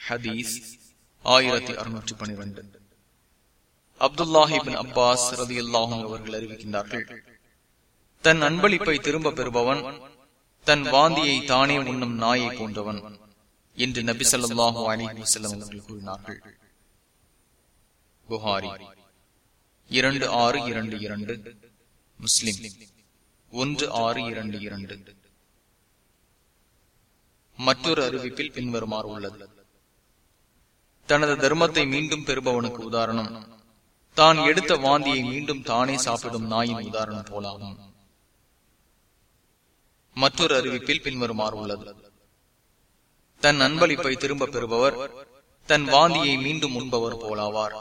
ஹதீஸ் ஆயிரத்தி அறுநூற்றி பனிரெண்டு அப்துல்லாஹிபின் அப்பாஸ் ரதி அல்லாஹும் அவர்கள் அறிவிக்கின்றார்கள் தன் அன்பளிப்பை திரும்ப பெறுபவன் தன் வாந்தியை தானே உண்ணும் நாயை போன்றவன் என்று நபி சொல்லாஹு அலி வசல்லம் அவர்கள் கூறினார்கள். புகாரி இரண்டு ஆறு இரண்டு இரண்டு முஸ்லிம் ஒன்று ஆறு இரண்டு இரண்டு. மற்றொரு அறிவிப்பில் பின்வருமாறு உள்ளது. தனது தர்மத்தை மீண்டும் பெறுபவனுக்கு உதாரணம். தான் எடுத்த வாந்தியை மீண்டும் தானே சாப்பிடும் நாயின் உதாரணம் போலாகும். மற்றொரு அறிவிப்பில் பின்வருமாறு உள்ளது. தன் அன்பளிப்பை திரும்ப பெறுபவர் தன் வாந்தியை மீண்டும் உண்பவர் போலாவார்.